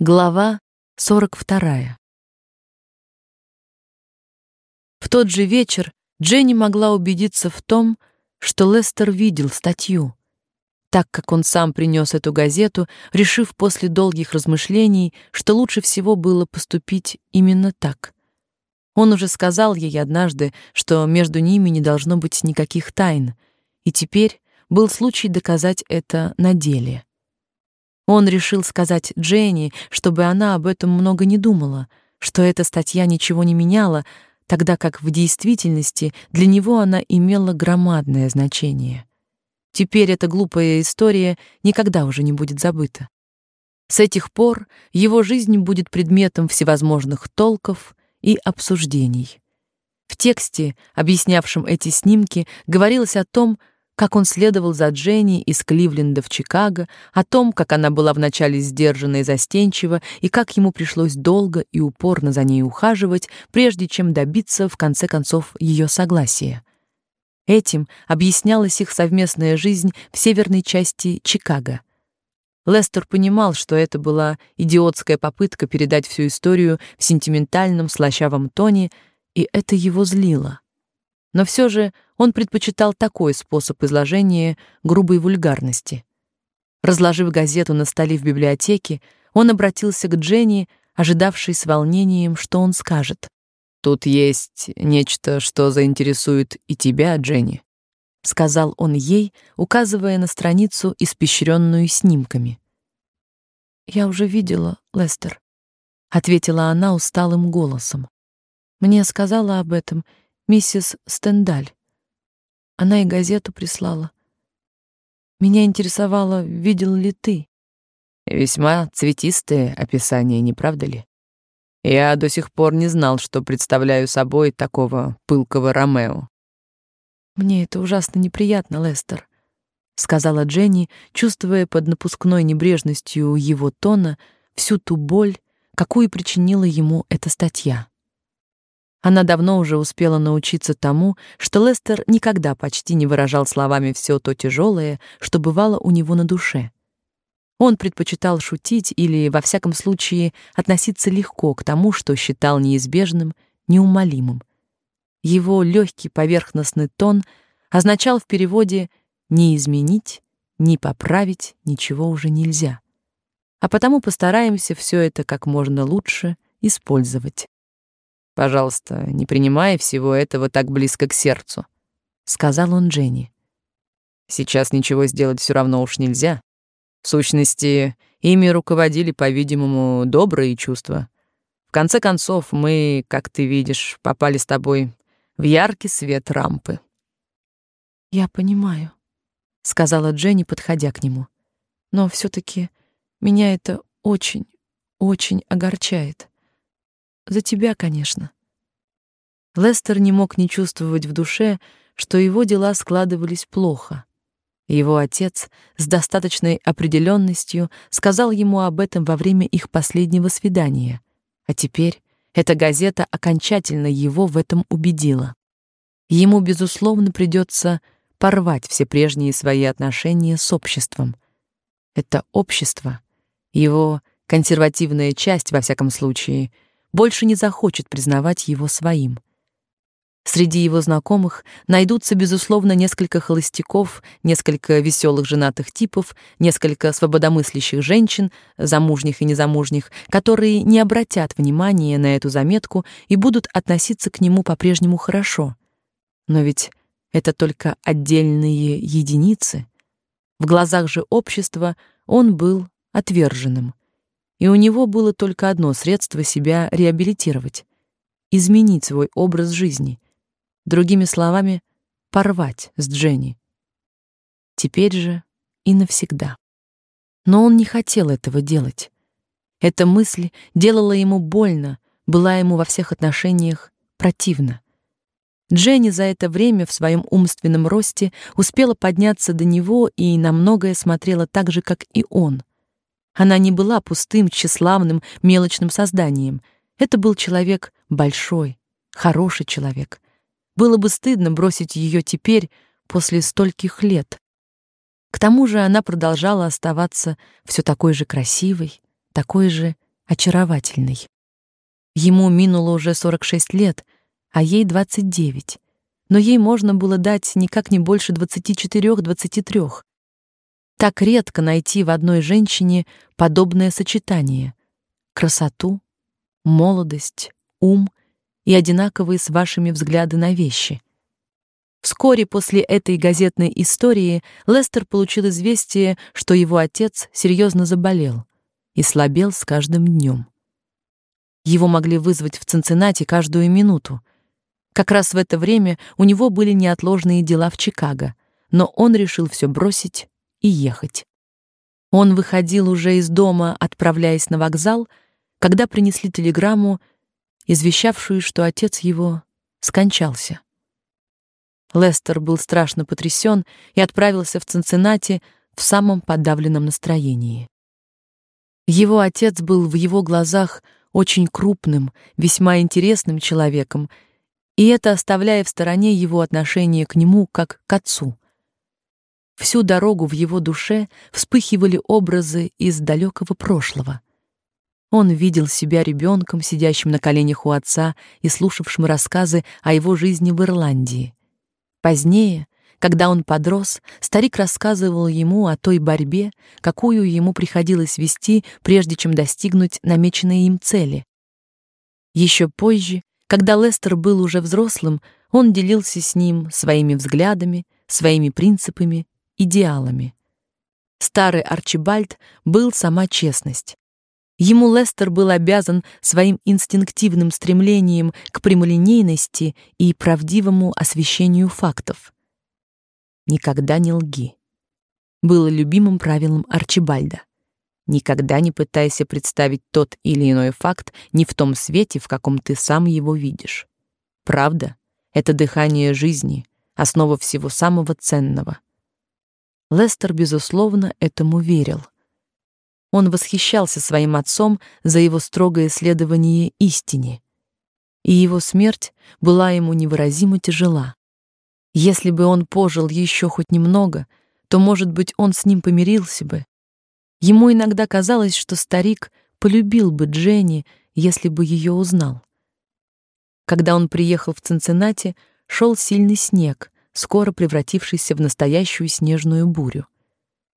Глава 42. В тот же вечер Дженни могла убедиться в том, что Лестер видел статью, так как он сам принес эту газету, решив после долгих размышлений, что лучше всего было поступить именно так. Он уже сказал ей однажды, что между ними не должно быть никаких тайн, и теперь был случай доказать это на деле. Он решил сказать Дженни, чтобы она об этом много не думала, что эта статья ничего не меняла, тогда как в действительности для него она имела громадное значение. Теперь эта глупая история никогда уже не будет забыта. С этих пор его жизнь будет предметом всевозможных толков и обсуждений. В тексте, объяснявшем эти снимки, говорилось о том, как он следовал за Дженни из Кливленда в Чикаго, о том, как она была вначале сдержана и застенчива, и как ему пришлось долго и упорно за ней ухаживать, прежде чем добиться в конце концов ее согласия. Этим объяснялась их совместная жизнь в северной части Чикаго. Лестер понимал, что это была идиотская попытка передать всю историю в сентиментальном, слащавом тоне, и это его злило. Но все же он предпочитал такой способ изложения грубой вульгарности. Разложив газету на столе в библиотеке, он обратился к Дженни, ожидавшей с волнением, что он скажет. «Тут есть нечто, что заинтересует и тебя, Дженни», — сказал он ей, указывая на страницу, испещренную снимками. «Я уже видела, Лестер», — ответила она усталым голосом. «Мне сказала об этом миссис Стендаль. Она и газету прислала. Меня интересовало, видел ли ты. Весьма цветистое описание, не правда ли? Я до сих пор не знал, что представляю собой такого пылкого Ромео. Мне это ужасно неприятно, Лестер, сказала Дженни, чувствуя под напускной небрежностью его тона всю ту боль, какую причинила ему эта статья. Она давно уже успела научиться тому, что Лестер никогда почти не выражал словами все то тяжелое, что бывало у него на душе. Он предпочитал шутить или, во всяком случае, относиться легко к тому, что считал неизбежным, неумолимым. Его легкий поверхностный тон означал в переводе «не изменить, не поправить ничего уже нельзя». А потому постараемся все это как можно лучше использовать. Пожалуйста, не принимай всего этого так близко к сердцу, сказал он Дженни. Сейчас ничего сделать все равно уж нельзя. В сущности, ими руководили, по-видимому, добрые чувства. В конце концов, мы, как ты видишь, попали с тобой в яркий свет рампы. Я понимаю, сказала Дженни, подходя к нему. Но все таки меня это очень, очень огорчает. За тебя, конечно. Лестер не мог не чувствовать в душе, что его дела складывались плохо. Его отец с достаточной определенностью сказал ему об этом во время их последнего свидания. А теперь эта газета окончательно его в этом убедила. Ему безусловно придется порвать все прежние свои отношения с обществом. Это общество, его консервативная часть во всяком случае, больше не захочет признавать его своим. Среди его знакомых найдутся, безусловно, несколько холостяков, несколько веселых женатых типов, несколько свободомыслящих женщин, замужних и незамужних, которые не обратят внимания на эту заметку и будут относиться к нему по-прежнему хорошо. Но ведь это только отдельные единицы. В глазах же общества он был отверженным и у него было только одно средство себя реабилитировать изменить свой образ жизни. Другими словами, порвать с Дженни. Теперь же и навсегда. Но он не хотел этого делать. Эта мысль делала ему больно, была ему во всех отношениях противна. Дженни за это время в своем умственном росте успела подняться до него и на многое смотрела так же, как и он — она не была пустым, тщеславным, мелочным созданием. Это был человек большой, хороший человек. Было бы стыдно бросить ее теперь, после стольких лет. К тому же она продолжала оставаться все такой же красивой, такой же очаровательной. Ему минуло уже 46 лет, а ей 29. Но ей можно было дать никак не больше 24-23. Так редко найти в одной женщине подобное сочетание: красоту, молодость, ум и одинаковые с вашими взгляды на вещи. Вскоре после этой газетной истории Лестер получил известие, что его отец серьезно заболел и слабел с каждым днем. Его могли вызвать в Цинциннати каждую минуту. Как раз в это время у него были неотложные дела в Чикаго, но он решил все бросить и ехать. Он выходил уже из дома, отправляясь на вокзал, когда принесли телеграмму, извещавшую, что отец его скончался. Лестер был страшно потрясен и отправился в Цинциннати в самом подавленном настроении. Его отец был в его глазах очень крупным, весьма интересным человеком, и это оставляя в стороне его отношение к нему как к отцу. Всю дорогу в его душе вспыхивали образы из далекого прошлого. Он видел себя ребенком, сидящим на коленях у отца и слушавшим рассказы о его жизни в Ирландии. Позднее, когда он подрос, старик рассказывал ему о той борьбе, какую ему приходилось вести, прежде чем достигнуть намеченной им цели. Еще позже, когда Лестер был уже взрослым, он делился с ним своими взглядами, своими принципами, идеалами. Старый Арчибальд был сама честность. Ему Лестер был обязан своим инстинктивным стремлением к прямолинейности и правдивому освещению фактов. Никогда не лги. Было любимым правилом Арчибальда. Никогда не пытайся представить тот или иной факт не в том свете, в каком ты сам его видишь. Правда это дыхание жизни, основа всего самого ценного. Лестер безусловно этому верил. Он восхищался своим отцом за его строгое следование истине, и его смерть была ему невыразимо тяжела. Если бы он пожил еще хоть немного, то, может быть, он с ним помирился бы. Ему иногда казалось, что старик полюбил бы Дженни, если бы ее узнал. Когда он приехал в Цинциннати, шел сильный снег, скоро превратившийся в настоящую снежную бурю.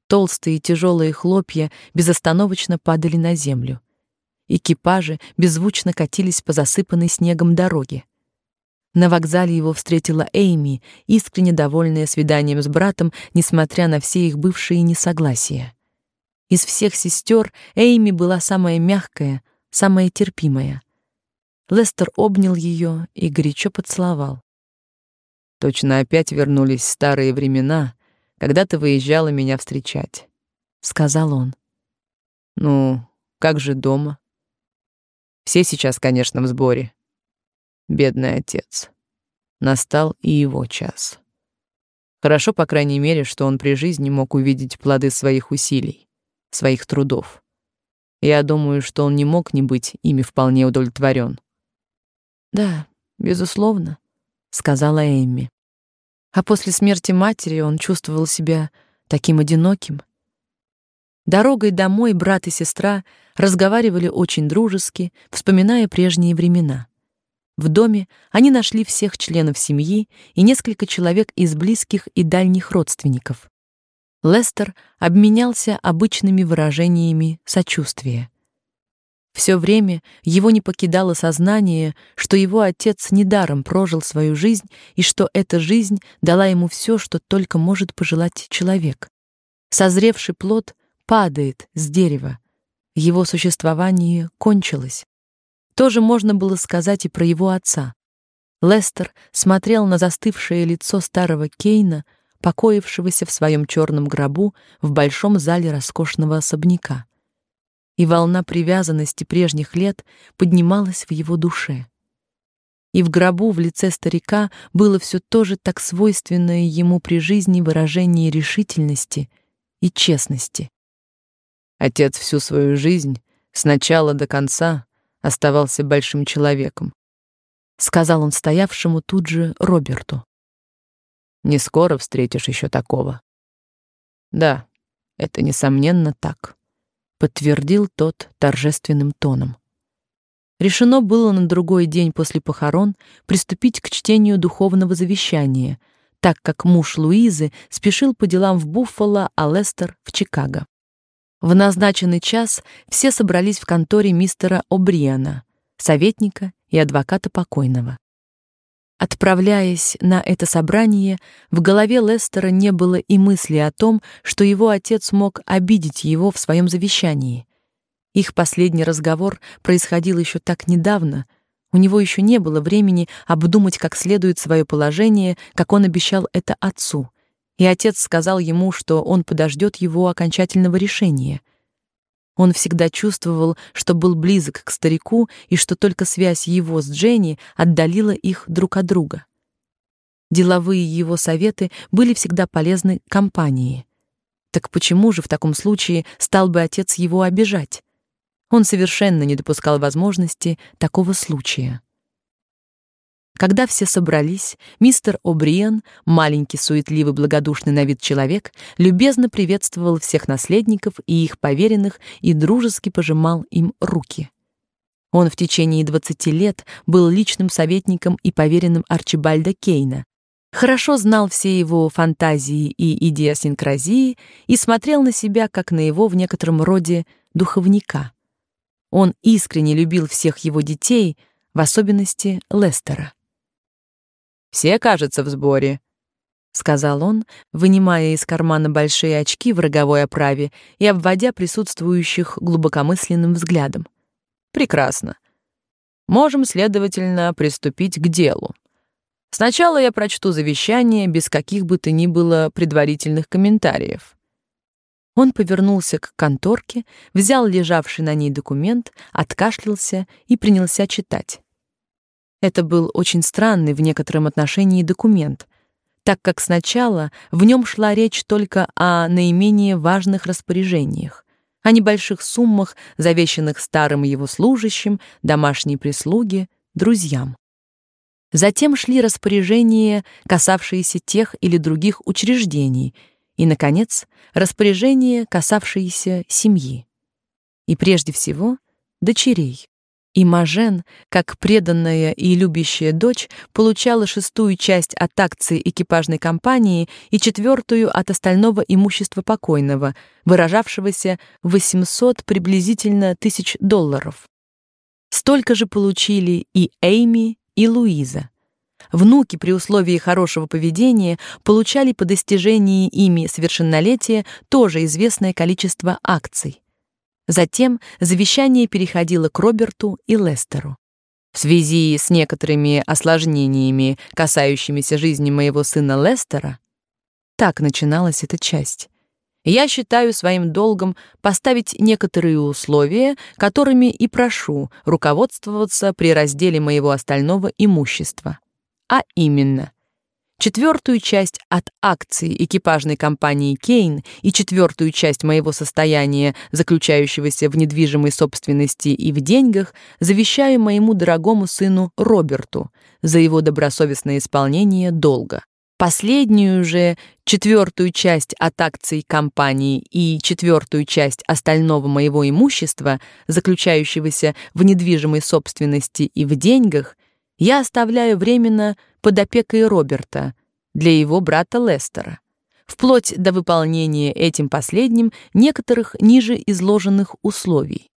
Толстые тяжелые хлопья безостановочно падали на землю. Экипажи беззвучно катились по засыпанной снегом дороге. На вокзале его встретила Эйми, искренне довольная свиданием с братом, несмотря на все их бывшие несогласия. Из всех сестер Эйми была самая мягкая, самая терпимая. Лестер обнял ее и горячо поцеловал. Точно опять вернулись старые времена, когда ты выезжала меня встречать, сказал он. Ну, как же дома? Все сейчас, конечно, в сборе. Бедный отец. Настал и его час. Хорошо, по крайней мере, что он при жизни мог увидеть плоды своих усилий, своих трудов. Я думаю, что он не мог не быть ими вполне удовлетворен. Да, безусловно, сказала Эмми. А после смерти матери он чувствовал себя таким одиноким. Дорогой домой брат и сестра разговаривали очень дружески, вспоминая прежние времена. В доме они нашли всех членов семьи и несколько человек из близких и дальних родственников. Лестер обменялся обычными выражениями сочувствия. Все время его не покидало сознание, что его отец недаром прожил свою жизнь и что эта жизнь дала ему все, что только может пожелать человек. Созревший плод падает с дерева. Его существование кончилось. Тоже можно было сказать и про его отца. Лестер смотрел на застывшее лицо старого Кейна, покоившегося в своем черном гробу в большом зале роскошного особняка. И волна привязанности прежних лет поднималась в его душе. И в гробу в лице старика было все то же так свойственное ему при жизни выражение решительности и честности. Отец всю свою жизнь, с начала до конца, оставался большим человеком, сказал он стоявшему тут же Роберту. Не скоро встретишь еще такого. Да, это несомненно так. Подтвердил тот торжественным тоном. Решено было на другой день после похорон приступить к чтению духовного завещания, так как муж Луизы спешил по делам в Буффало, а Лестер в Чикаго. В назначенный час все собрались в конторе мистера О'Бриена, советника и адвоката покойного. Отправляясь на это собрание, в голове Лестера не было и мысли о том, что его отец мог обидеть его в своем завещании. Их последний разговор происходил еще так недавно. У него еще не было времени обдумать как следует свое положение, как он обещал это отцу. И отец сказал ему, что он подождет его окончательного решения. Он всегда чувствовал, что был близок к старику и что только связь его с Дженни отдалила их друг от друга. Деловые его советы были всегда полезны компании. Так почему же в таком случае стал бы отец его обижать? Он совершенно не допускал возможности такого случая. Когда все собрались, мистер О'Бриен, маленький, суетливый, благодушный на вид человек, любезно приветствовал всех наследников и их поверенных и дружески пожимал им руки. Он в течение 20 лет был личным советником и поверенным Арчибальда Кейна, хорошо знал все его фантазии и идиосинкразии и смотрел на себя как на его в некотором роде духовника. Он искренне любил всех его детей, в особенности Лестера. «Все, кажется, в сборе», — сказал он, вынимая из кармана большие очки в роговой оправе и обводя присутствующих глубокомысленным взглядом. «Прекрасно. Можем, следовательно, приступить к делу. Сначала я прочту завещание без каких бы то ни было предварительных комментариев. Он повернулся к конторке, взял лежавший на ней документ, откашлялся и принялся читать. Это был очень странный в некотором отношении документ, так как сначала в нем шла речь только о наименее важных распоряжениях, о небольших суммах, завещанных старым его служащим, домашней прислуге, друзьям. Затем шли распоряжения, касавшиеся тех или других учреждений — и, наконец, распоряжения, касавшиеся семьи. И прежде всего, дочерей. И Мажен, как преданная и любящая дочь, получала шестую часть от акций экипажной компании и четвертую от остального имущества покойного, выражавшегося в 800 приблизительно тысяч долларов. Столько же получили и Эйми, и Луиза. Внуки при условии хорошего поведения получали по достижении ими совершеннолетия тоже известное количество акций. Затем завещание переходило к Роберту и Лестеру. В связи с некоторыми осложнениями, касающимися жизни моего сына Лестера, так начиналась эта часть. Я считаю своим долгом поставить некоторые условия, которыми и прошу руководствоваться при разделе моего остального имущества а именно четвертую часть от акций экипажной компании Кейн и четвертую часть моего состояния, заключающегося в недвижимой собственности и в деньгах, завещаю моему дорогому сыну Роберту за его добросовестное исполнение долга. Последнюю же четвертую часть от акций компании и четвертую часть остального моего имущества, заключающегося в недвижимой собственности и в деньгах, я оставляю временно под опекой Роберта для его брата Лестера, вплоть до выполнения этим последним некоторых ниже изложенных условий.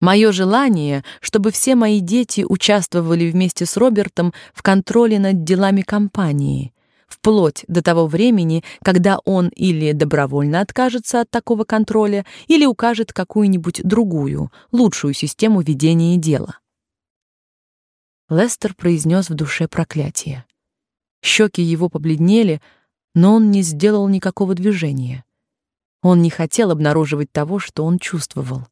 Мое желание, чтобы все мои дети участвовали вместе с Робертом в контроле над делами компании, вплоть до того времени, когда он или добровольно откажется от такого контроля, или укажет какую-нибудь другую, лучшую систему ведения дела. Лестер произнес в душе проклятие. Щеки его побледнели, но он не сделал никакого движения. Он не хотел обнаруживать того, что он чувствовал.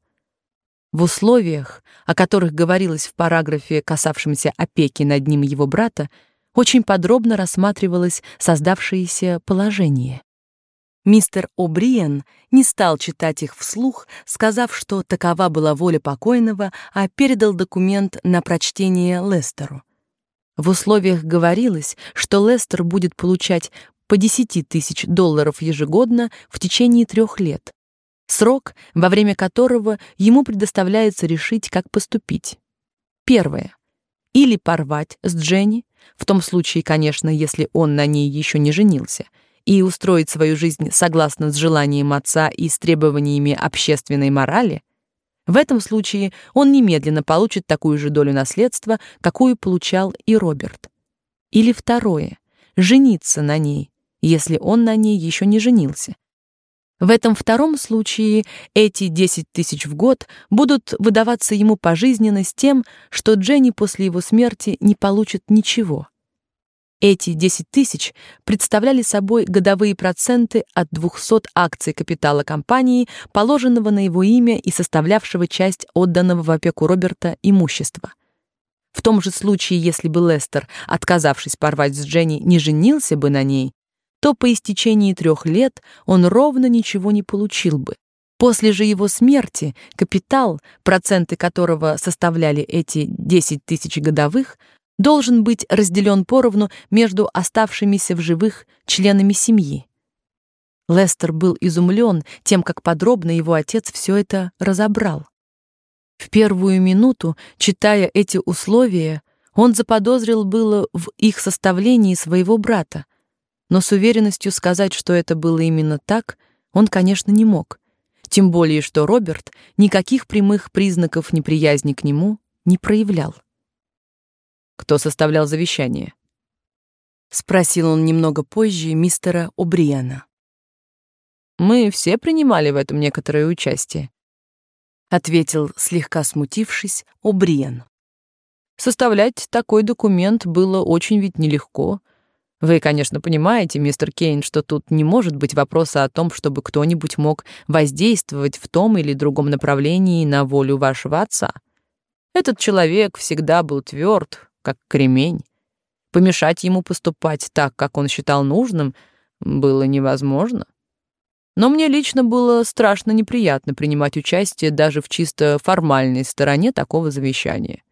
В условиях, о которых говорилось в параграфе, касавшемся опеки над ним его брата, очень подробно рассматривалось создавшееся положение. Мистер О'Бриен не стал читать их вслух, сказав, что такова была воля покойного, а передал документ на прочтение Лестеру. В условиях говорилось, что Лестер будет получать по 10 тысяч долларов ежегодно в течение трех лет. Срок, во время которого ему предоставляется решить, как поступить. Первое. Или порвать с Дженни, в том случае, конечно, если он на ней еще не женился, и устроить свою жизнь согласно с желанием отца и с требованиями общественной морали, в этом случае он немедленно получит такую же долю наследства, какую получал и Роберт. Или второе жениться на ней, если он на ней еще не женился. В этом втором случае эти 10 тысяч в год будут выдаваться ему пожизненно с тем, что Дженни после его смерти не получит ничего. Эти 10 тысяч представляли собой годовые проценты от 200 акций капитала компании, положенного на его имя и составлявшего часть отданного в опеку Роберта имущества. В том же случае, если бы Лестер, отказавшись порвать с Дженни, не женился бы на ней, то по истечении трех лет он ровно ничего не получил бы. После же его смерти капитал, проценты которого составляли эти 10 тысяч годовых, должен быть разделен поровну между оставшимися в живых членами семьи. Лестер был изумлен тем, как подробно его отец все это разобрал. В первую минуту, читая эти условия, он заподозрил было в их составлении своего брата, но с уверенностью сказать, что это было именно так, он, конечно, не мог. Тем более, что Роберт никаких прямых признаков неприязни к нему не проявлял. Кто составлял завещание? спросил он немного позже мистера О'Бриена. Мы все принимали в этом некоторое участие, ответил слегка смутившись О'Бриен. Составлять такой документ было очень ведь нелегко. Вы, конечно, понимаете, мистер Кейн, что тут не может быть вопроса о том, чтобы кто-нибудь мог воздействовать в том или другом направлении на волю вашего отца. Этот человек всегда был тверд, как кремень. Помешать ему поступать так, как он считал нужным, было невозможно. Но мне лично было страшно неприятно принимать участие даже в чисто формальной стороне такого завещания.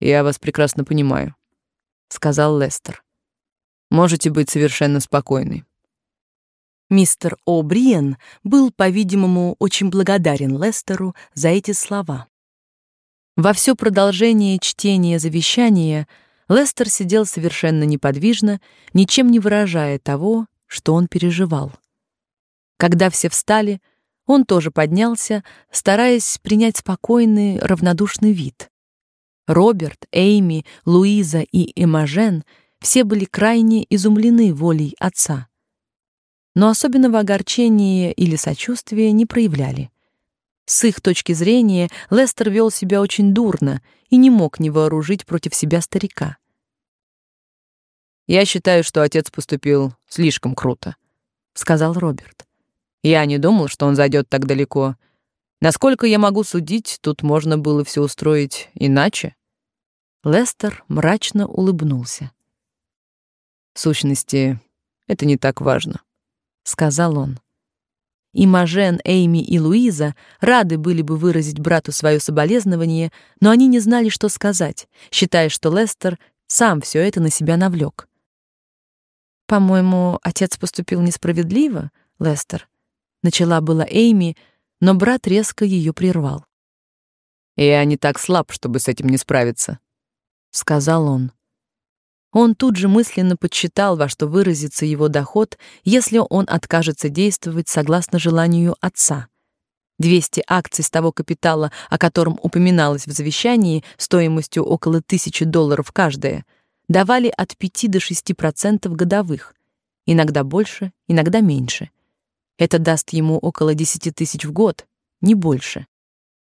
«Я вас прекрасно понимаю», — сказал Лестер. «Можете быть совершенно спокойны». Мистер О'Бриен был, по-видимому, очень благодарен Лестеру за эти слова. Во все продолжение чтения завещания Лестер сидел совершенно неподвижно, ничем не выражая того, что он переживал. Когда все встали, он тоже поднялся, стараясь принять спокойный, равнодушный вид. Роберт, Эйми, Луиза и Эмажен все были крайне изумлены волей отца. Но особенного огорчения или сочувствия не проявляли. С их точки зрения Лестер вел себя очень дурно и не мог не вооружить против себя старика. «Я считаю, что отец поступил слишком круто», — сказал Роберт. «Я не думал, что он зайдет так далеко. Насколько я могу судить, тут можно было все устроить иначе». Лестер мрачно улыбнулся. «В сущности, это не так важно», — сказал он. И Мажен, Эйми и Луиза рады были бы выразить брату свое соболезнование, но они не знали, что сказать, считая, что Лестер сам все это на себя навлек. По-моему, отец поступил несправедливо, Лестер. Начала была Эйми, но брат резко ее прервал. Я не так слаб, чтобы с этим не справиться, сказал он. Он тут же мысленно подсчитал, во что выразится его доход, если он откажется действовать согласно желанию отца. 200 акций с того капитала, о котором упоминалось в завещании, стоимостью около тысячи долларов каждая, давали от 5 до 6% годовых, иногда больше, иногда меньше. Это даст ему около 10 тысяч в год, не больше.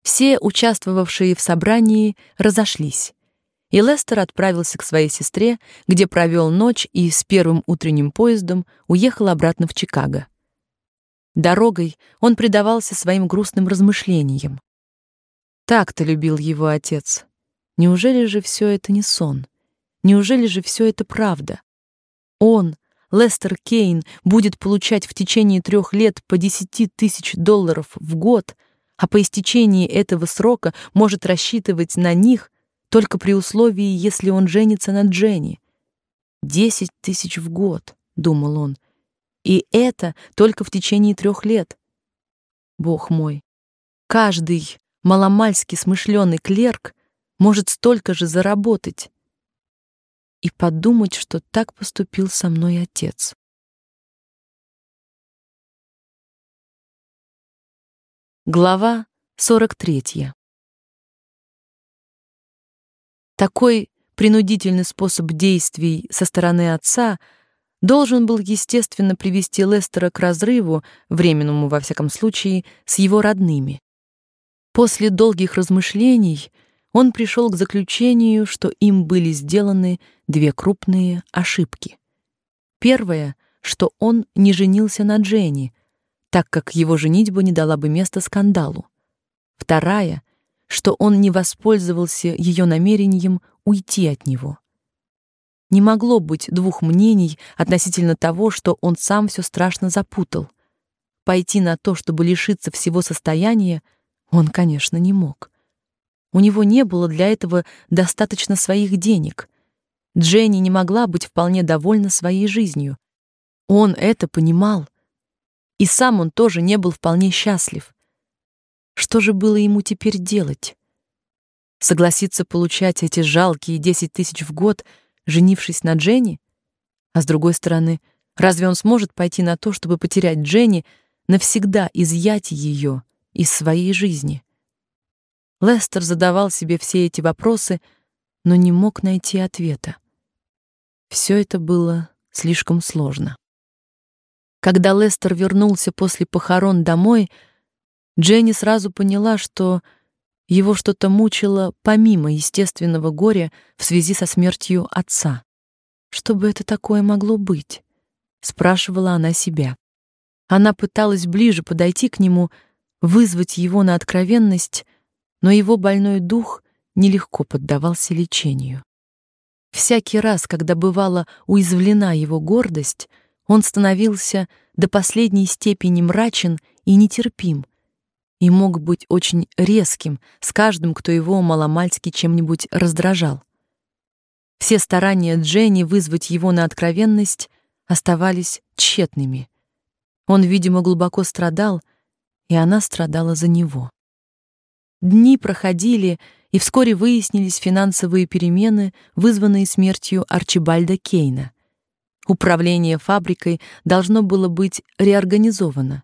Все участвовавшие в собрании разошлись и Лестер отправился к своей сестре, где провел ночь и с первым утренним поездом уехал обратно в Чикаго. Дорогой он предавался своим грустным размышлениям. Так-то любил его отец. Неужели же все это не сон? Неужели же все это правда? Он, Лестер Кейн, будет получать в течение трех лет по десяти тысяч долларов в год, а по истечении этого срока может рассчитывать на них – только при условии, если он женится на Дженни. Десять тысяч в год, думал он, и это только в течение трех лет. Бог мой, каждый маломальски смышленый клерк может столько же заработать. И подумать, что так поступил со мной отец. Глава 43. Такой принудительный способ действий со стороны отца должен был естественно привести Лестера к разрыву, временному во всяком случае, с его родными. После долгих размышлений он пришел к заключению, что им были сделаны две крупные ошибки. Первая, что он не женился на Дженни, так как его женитьба не дала бы места скандалу. Вторая, что он не воспользовался ее намерением уйти от него. Не могло быть двух мнений относительно того, что он сам все страшно запутал. Пойти на то, чтобы лишиться всего состояния, он, конечно, не мог. У него не было для этого достаточно своих денег. Дженни не могла быть вполне довольна своей жизнью. Он это понимал. И сам он тоже не был вполне счастлив. Что же было ему теперь делать? Согласиться получать эти жалкие десять тысяч в год, женившись на Дженни? А с другой стороны, разве он сможет пойти на то, чтобы потерять Дженни, навсегда изъять ее из своей жизни? Лестер задавал себе все эти вопросы, но не мог найти ответа. Все это было слишком сложно. Когда Лестер вернулся после похорон домой, Дженни сразу поняла, что его что-то мучило помимо естественного горя в связи со смертью отца. Что бы это такое могло быть? спрашивала она себя. Она пыталась ближе подойти к нему, вызвать его на откровенность, но его больной дух нелегко поддавался лечению. Всякий раз, когда бывала уязвлена его гордость, он становился до последней степени мрачен и нетерпим, и мог быть очень резким с каждым, кто его маломальски чем-нибудь раздражал. Все старания Дженни вызвать его на откровенность оставались тщетными. Он, видимо, глубоко страдал, и она страдала за него. Дни проходили, и вскоре выяснились финансовые перемены, вызванные смертью Арчибальда Кейна. Управление фабрикой должно было быть реорганизовано.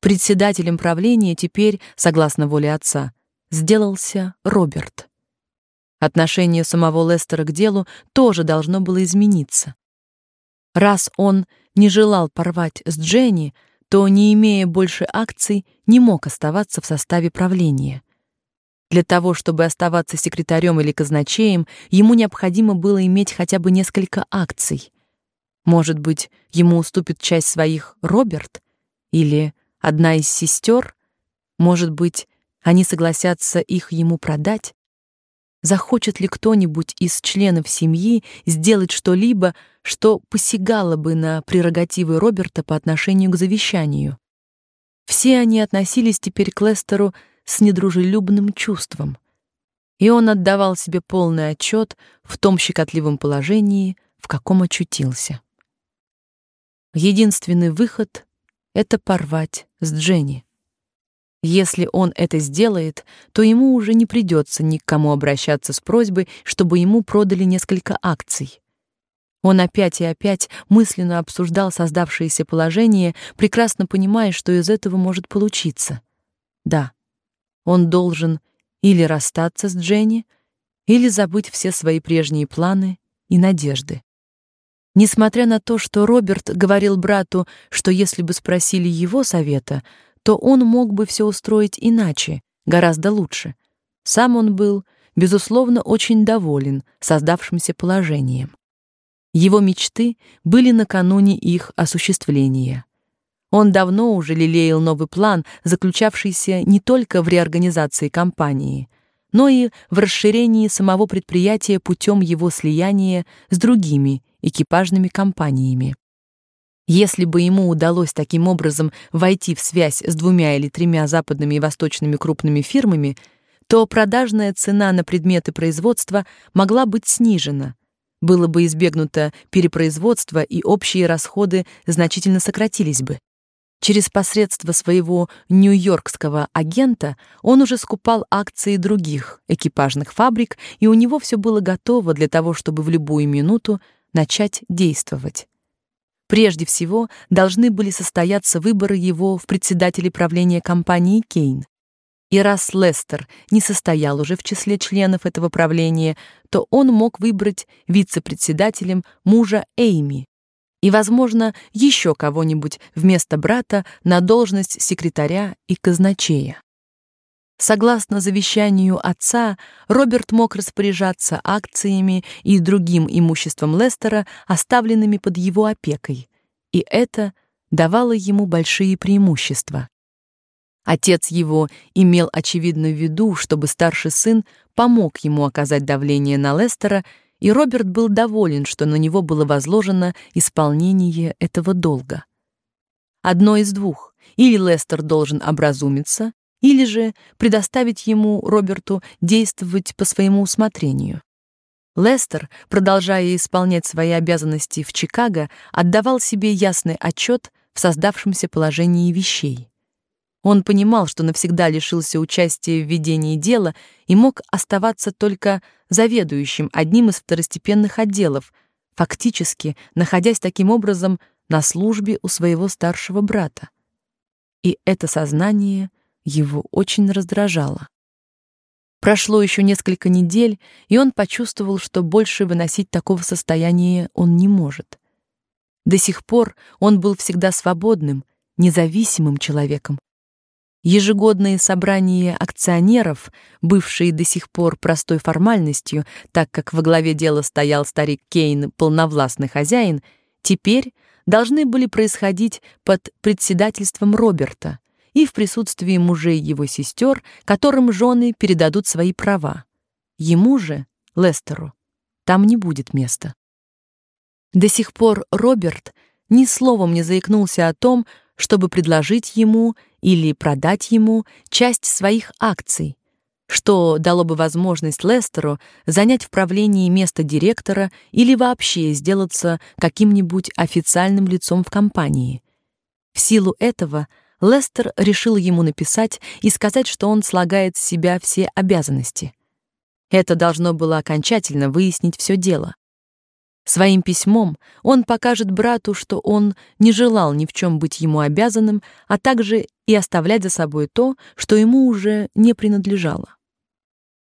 Председателем правления теперь, согласно воле отца, сделался Роберт. Отношение самого Лестера к делу тоже должно было измениться. Раз он не желал порвать с Дженни, то, не имея больше акций, не мог оставаться в составе правления. Для того, чтобы оставаться секретарем или казначеем, ему необходимо было иметь хотя бы несколько акций. Может быть, ему уступит часть своих Роберт или одна из сестер? Может быть, они согласятся их ему продать? Захочет ли кто-нибудь из членов семьи сделать что-либо, что посягало бы на прерогативы Роберта по отношению к завещанию? Все они относились теперь к Лестеру с недружелюбным чувством, и он отдавал себе полный отчет в том щекотливом положении, в каком очутился. Единственный выход — это порвать с Дженни. Если он это сделает, то ему уже не придется ни к кому обращаться с просьбой, чтобы ему продали несколько акций. Он опять и опять мысленно обсуждал создавшееся положение, прекрасно понимая, что из этого может получиться. Да, он должен или расстаться с Дженни, или забыть все свои прежние планы и надежды. Несмотря на то, что Роберт говорил брату, что если бы спросили его совета, то он мог бы все устроить иначе, гораздо лучше. Сам он был, безусловно, очень доволен создавшимся положением. Его мечты были накануне их осуществления. Он давно уже лелеял новый план, заключавшийся не только в реорганизации компании, но и в расширении самого предприятия путем его слияния с другими экипажными компаниями. Если бы ему удалось таким образом войти в связь с двумя или тремя западными и восточными крупными фирмами, то продажная цена на предметы производства могла быть снижена, было бы избегнуто перепроизводство и общие расходы значительно сократились бы. Через посредство своего нью-йоркского агента он уже скупал акции других экипажных фабрик, и у него все было готово для того, чтобы в любую минуту начать действовать. Прежде всего, должны были состояться выборы его в председатели правления компании Кейн. И раз Лестер не состоял уже в числе членов этого правления, то он мог выбрать вице-председателем мужа Эйми, и, возможно, еще кого-нибудь вместо брата на должность секретаря и казначея. Согласно завещанию отца, Роберт мог распоряжаться акциями и другим имуществом Лестера, оставленными под его опекой, и это давало ему большие преимущества. Отец его имел очевидно в виду, чтобы старший сын помог ему оказать давление на Лестера и Роберт был доволен, что на него было возложено исполнение этого долга. Одно из двух: или Лестер должен образумиться, или же предоставить ему Роберту действовать по своему усмотрению. Лестер, продолжая исполнять свои обязанности в Чикаго, отдавал себе ясный отчет в создавшемся положении вещей. Он понимал, что навсегда лишился участия в ведении дела и мог оставаться только заведующим одним из второстепенных отделов, фактически находясь таким образом на службе у своего старшего брата. И это сознание его очень раздражало. Прошло еще несколько недель, и он почувствовал, что больше выносить такого состояния он не может. До сих пор он был всегда свободным, независимым человеком, Ежегодные собрания акционеров, бывшие до сих пор простой формальностью, так как во главе дела стоял старик Кейн, полновластный хозяин, теперь должны были происходить под председательством Роберта и в присутствии мужей его сестер, которым жены передадут свои права. Ему же, Лестеру, там не будет места. До сих пор Роберт ни словом не заикнулся о том, чтобы предложить ему или продать ему часть своих акций, что дало бы возможность Лестеру занять в правлении место директора или вообще сделаться каким-нибудь официальным лицом в компании. В силу этого Лестер решил ему написать и сказать, что он слагает с себя все обязанности. Это должно было окончательно выяснить все дело. Своим письмом он покажет брату, что он не желал ни в чем быть ему обязанным, а также и оставлять за собой то, что ему уже не принадлежало.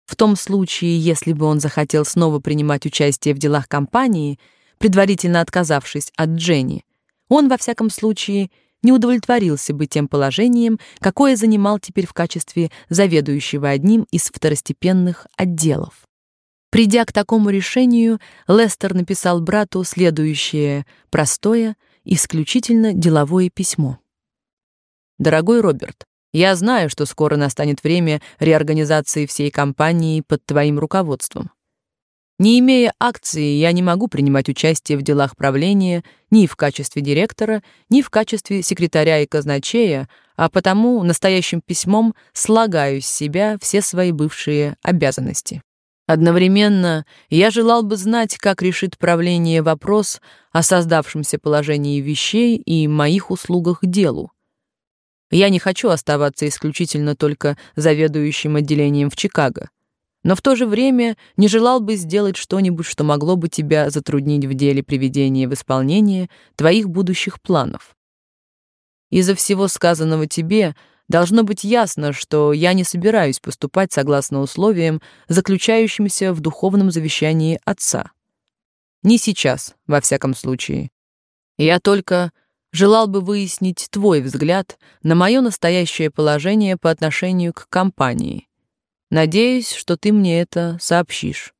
В том случае, если бы он захотел снова принимать участие в делах компании, предварительно отказавшись от Дженни, он во всяком случае не удовлетворился бы тем положением, какое занимал теперь в качестве заведующего одним из второстепенных отделов. Придя к такому решению, Лестер написал брату следующее простое, исключительно деловое письмо. Дорогой Роберт, я знаю, что скоро настанет время реорганизации всей компании под твоим руководством. Не имея акций, я не могу принимать участие в делах правления ни в качестве директора, ни в качестве секретаря и казначея, а потому настоящим письмом слагаю с себя все свои бывшие обязанности. Одновременно я желал бы знать, как решит правление вопрос о создавшемся положении вещей и моих услугах делу. Я не хочу оставаться исключительно только заведующим отделением в Чикаго, но в то же время не желал бы сделать что-нибудь, что могло бы тебя затруднить в деле приведения в исполнение твоих будущих планов. Из-за всего сказанного тебе — Должно быть ясно, что я не собираюсь поступать согласно условиям, заключающимся в духовном завещании отца. Не сейчас, во всяком случае. Я только желал бы выяснить твой взгляд на мое настоящее положение по отношению к компании. Надеюсь, что ты мне это сообщишь.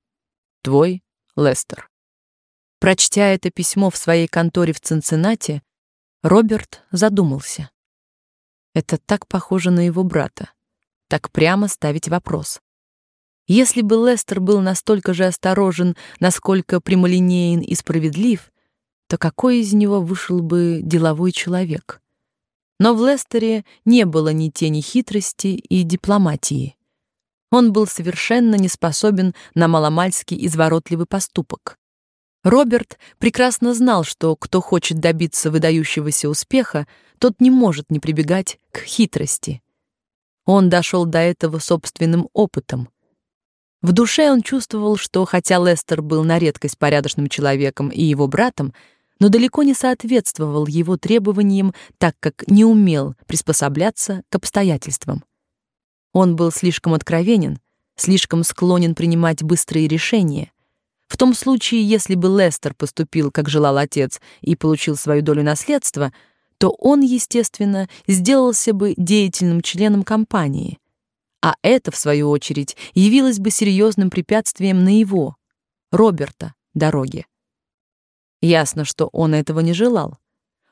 Твой Лестер. Прочтя это письмо в своей конторе в Цинциннати, Роберт задумался. Это так похоже на его брата. Так прямо ставить вопрос. Если бы Лестер был настолько же осторожен, насколько прямолинеен и справедлив, то какой из него вышел бы деловой человек? Но в Лестере не было ни тени хитрости и дипломатии. Он был совершенно не способен на маломальский изворотливый поступок. Роберт прекрасно знал, что кто хочет добиться выдающегося успеха, тот не может не прибегать к хитрости. Он дошел до этого собственным опытом. В душе он чувствовал, что хотя Лестер был на редкость порядочным человеком и его братом, но далеко не соответствовал его требованиям, так как не умел приспосабляться к обстоятельствам. Он был слишком откровенен, слишком склонен принимать быстрые решения. В том случае, если бы Лестер поступил, как желал отец, и получил свою долю наследства, то он, естественно, сделался бы деятельным членом компании, а это, в свою очередь, явилось бы серьезным препятствием на его, Роберта, дороге. Ясно, что он этого не желал.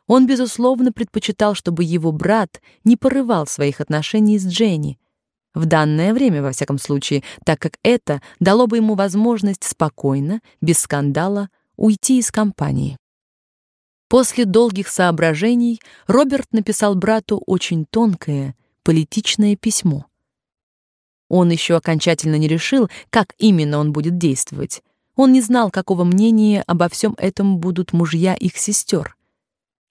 Он, безусловно, предпочитал, чтобы его брат не порывал своих отношений с Дженни, в данное время, во всяком случае, так как это дало бы ему возможность спокойно, без скандала, уйти из компании. После долгих соображений Роберт написал брату очень тонкое, политичное письмо. Он еще окончательно не решил, как именно он будет действовать. Он не знал, какого мнения обо всем этом будут мужья их сестер.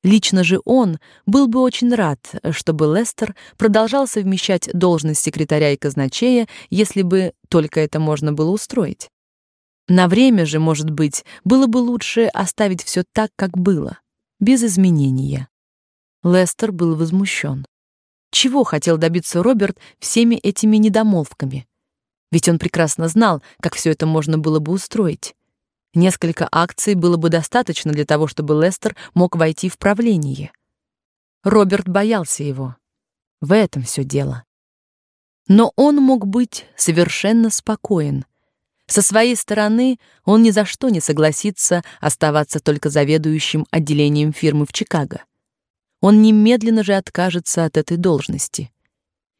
Лично же он был бы очень рад, чтобы Лестер продолжал совмещать должность секретаря и казначея, если бы только это можно было устроить. На время же, может быть, было бы лучше оставить все так, как было, без изменения. Лестер был возмущен. Чего хотел добиться Роберт всеми этими недомолвками? Ведь он прекрасно знал, как все это можно было бы устроить. Несколько акций было бы достаточно для того, чтобы Лестер мог войти в правление. Роберт боялся его. В этом все дело. Но он мог быть совершенно спокоен. Со своей стороны, он ни за что не согласится оставаться только заведующим отделением фирмы в Чикаго он немедленно же откажется от этой должности.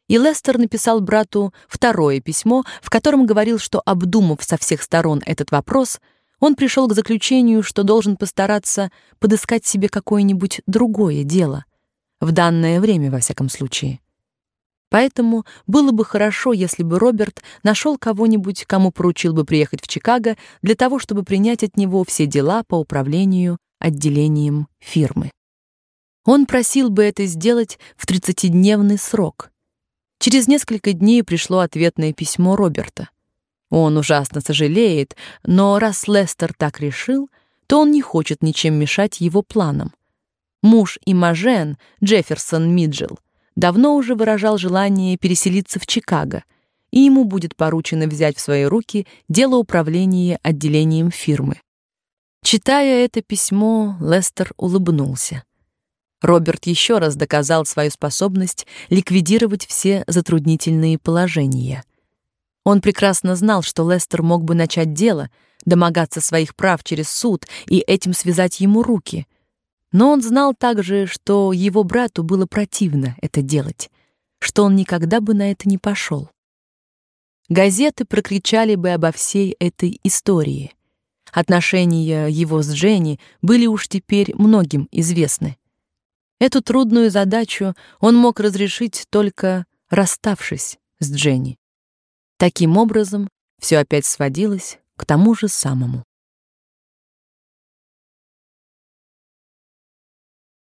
И Лестер написал брату второе письмо, в котором говорил, что обдумав со всех сторон этот вопрос, он пришел к заключению, что должен постараться подыскать себе какое-нибудь другое дело, в данное время во всяком случае. Поэтому было бы хорошо, если бы Роберт нашел кого-нибудь, кому поручил бы приехать в Чикаго для того, чтобы принять от него все дела по управлению отделением фирмы. Он просил бы это сделать в тридцатидневный срок. Через несколько дней пришло ответное письмо Роберта. Он ужасно сожалеет, но раз Лестер так решил, то он не хочет ничем мешать его планам. Муж и Мажен, Джефферсон Миджел, давно уже выражал желание переселиться в Чикаго, и ему будет поручено взять в свои руки дело управления отделением фирмы. Читая это письмо, Лестер улыбнулся. Роберт еще раз доказал свою способность ликвидировать все затруднительные положения. Он прекрасно знал, что Лестер мог бы начать дело, домогаться своих прав через суд и этим связать ему руки. Но он знал также, что его брату было противно это делать, что он никогда бы на это не пошел. Газеты прокричали бы обо всей этой истории. Отношения его с Дженни были уж теперь многим известны. Эту трудную задачу он мог разрешить только расставшись с Дженни. Таким образом, все опять сводилось к тому же самому.